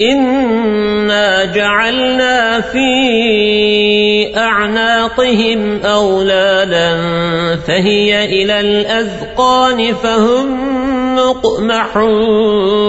إنا جعلنا في أعناقهم أولالا فهي إلى الأذقان فهم مقمحون